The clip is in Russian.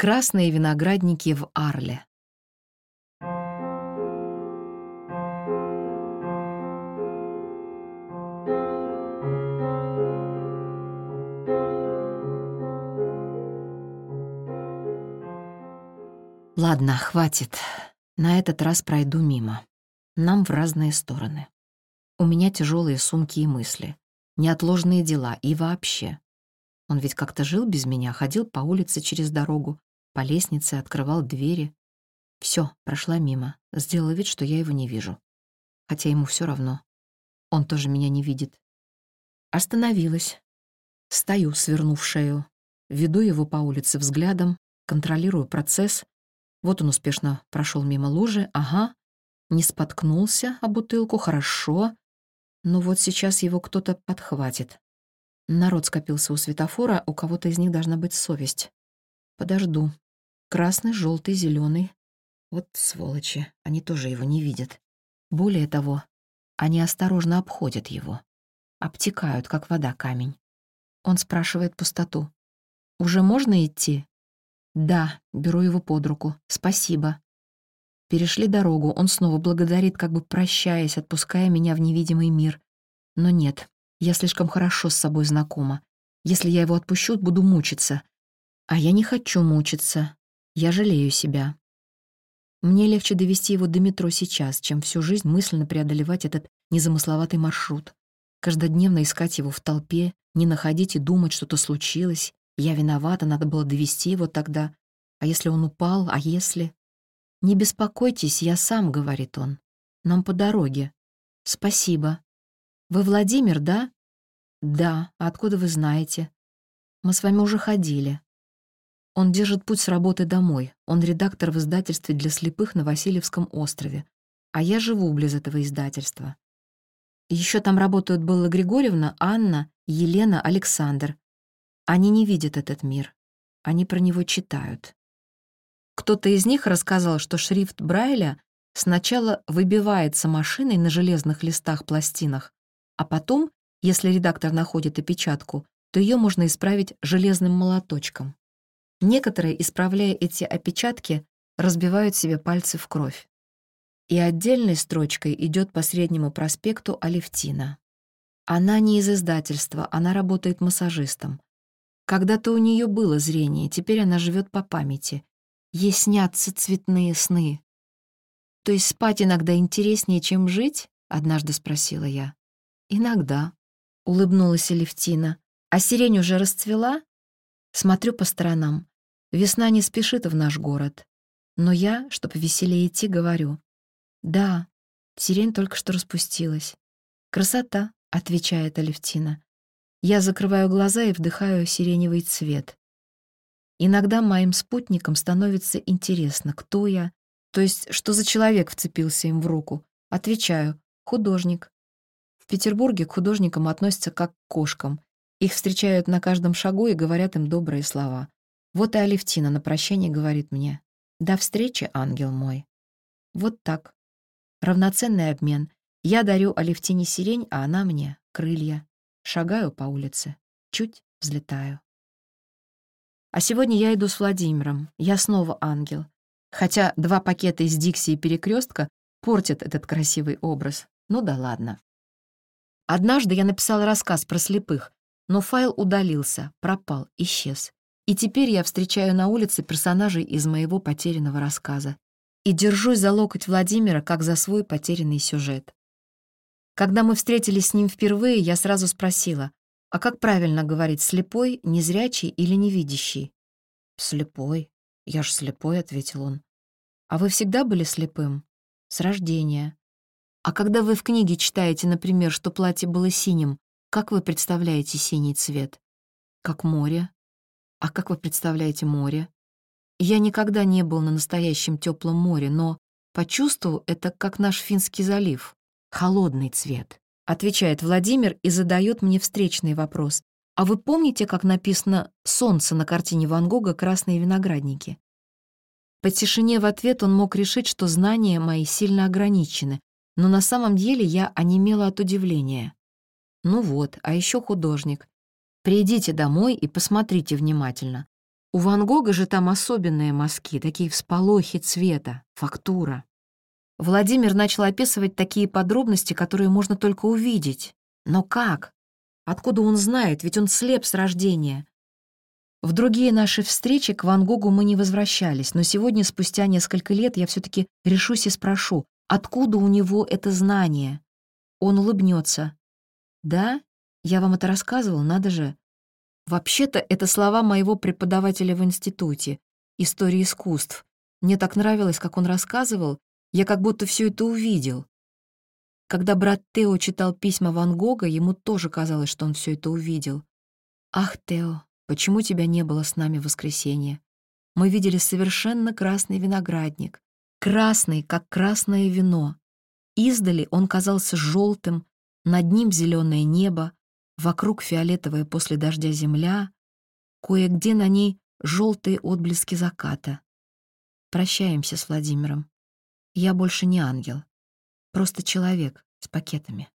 Красные виноградники в Арле. Ладно, хватит. На этот раз пройду мимо. Нам в разные стороны. У меня тяжелые сумки и мысли, неотложные дела и вообще. Он ведь как-то жил без меня, ходил по улице через дорогу, по лестнице, открывал двери. Все, прошла мимо, сделала вид, что я его не вижу. Хотя ему все равно. Он тоже меня не видит. Остановилась. Стою, свернув шею. Веду его по улице взглядом, контролирую процесс. Вот он успешно прошел мимо лужи. Ага. Не споткнулся о бутылку, хорошо. Но вот сейчас его кто-то подхватит. Народ скопился у светофора, у кого-то из них должна быть совесть. Подожду. Красный, желтый, зеленый. Вот сволочи, они тоже его не видят. Более того, они осторожно обходят его. Обтекают, как вода камень. Он спрашивает пустоту. «Уже можно идти?» «Да», беру его под руку. «Спасибо». Перешли дорогу, он снова благодарит, как бы прощаясь, отпуская меня в невидимый мир. Но нет, я слишком хорошо с собой знакома. Если я его отпущу, буду мучиться. А я не хочу мучиться. Я жалею себя. Мне легче довести его до метро сейчас, чем всю жизнь мысленно преодолевать этот незамысловатый маршрут. Каждодневно искать его в толпе, не находить и думать, что-то случилось. Я виновата, надо было довести его тогда. А если он упал, а если... «Не беспокойтесь, я сам», — говорит он. «Нам по дороге». «Спасибо». «Вы Владимир, да?» «Да. А откуда вы знаете?» «Мы с вами уже ходили». Он держит путь с работы домой. Он редактор в издательстве для слепых на Васильевском острове. А я живу близ этого издательства. Еще там работают Белла Григорьевна, Анна, Елена, Александр. Они не видят этот мир. Они про него читают. Кто-то из них рассказал, что шрифт Брайля сначала выбивается машиной на железных листах-пластинах, а потом, если редактор находит опечатку, то ее можно исправить железным молоточком. Некоторые, исправляя эти опечатки, разбивают себе пальцы в кровь. И отдельной строчкой идет по Среднему проспекту Алевтина. Она не из издательства, она работает массажистом. Когда-то у нее было зрение, теперь она живет по памяти. Ей снятся цветные сны. То есть спать иногда интереснее, чем жить? Однажды спросила я. Иногда, улыбнулась Алевтина. А сирень уже расцвела? Смотрю по сторонам. Весна не спешит в наш город. Но я, чтобы веселее идти, говорю. Да, сирень только что распустилась. Красота, отвечает Алевтина. Я закрываю глаза и вдыхаю сиреневый цвет. Иногда моим спутникам становится интересно, кто я, то есть что за человек вцепился им в руку. Отвечаю, художник. В Петербурге к художникам относятся как к кошкам. Их встречают на каждом шагу и говорят им добрые слова. Вот и Алевтина на прощание говорит мне. «До встречи, ангел мой». Вот так. Равноценный обмен. Я дарю Алевтине сирень, а она мне — крылья. Шагаю по улице. Чуть взлетаю. А сегодня я иду с Владимиром. Я снова ангел. Хотя два пакета из Дикси и Перекрестка портят этот красивый образ. Ну да ладно. Однажды я написала рассказ про слепых, но файл удалился, пропал, исчез. И теперь я встречаю на улице персонажей из моего потерянного рассказа. И держусь за локоть Владимира, как за свой потерянный сюжет. Когда мы встретились с ним впервые, я сразу спросила, а как правильно говорить, слепой, незрячий или невидящий? Слепой. Я ж слепой, ответил он. А вы всегда были слепым? С рождения. А когда вы в книге читаете, например, что платье было синим, как вы представляете синий цвет? Как море. А как вы представляете море? Я никогда не был на настоящем теплом море, но почувствовал это как наш Финский залив. Холодный цвет. Отвечает Владимир и задает мне встречный вопрос. А вы помните, как написано «Солнце» на картине Ван Гога «Красные виноградники»? По тишине в ответ он мог решить, что знания мои сильно ограничены, но на самом деле я онемела от удивления. Ну вот, а еще художник. Придите домой и посмотрите внимательно. У Ван Гога же там особенные мазки, такие всполохи цвета, фактура. Владимир начал описывать такие подробности, которые можно только увидеть. Но как? Откуда он знает? Ведь он слеп с рождения. В другие наши встречи к Ван Гогу мы не возвращались, но сегодня, спустя несколько лет, я все таки решусь и спрошу, откуда у него это знание? Он улыбнется. «Да? Я вам это рассказывал, надо же. Вообще-то это слова моего преподавателя в институте, истории искусств. Мне так нравилось, как он рассказывал, я как будто все это увидел. Когда брат Тео читал письма Ван Гога, ему тоже казалось, что он все это увидел. «Ах, Тео, почему тебя не было с нами в воскресенье? Мы видели совершенно красный виноградник. Красный, как красное вино. Издали он казался желтым, над ним зеленое небо, Вокруг фиолетовая после дождя земля, кое-где на ней желтые отблески заката. Прощаемся с Владимиром. Я больше не ангел, просто человек с пакетами.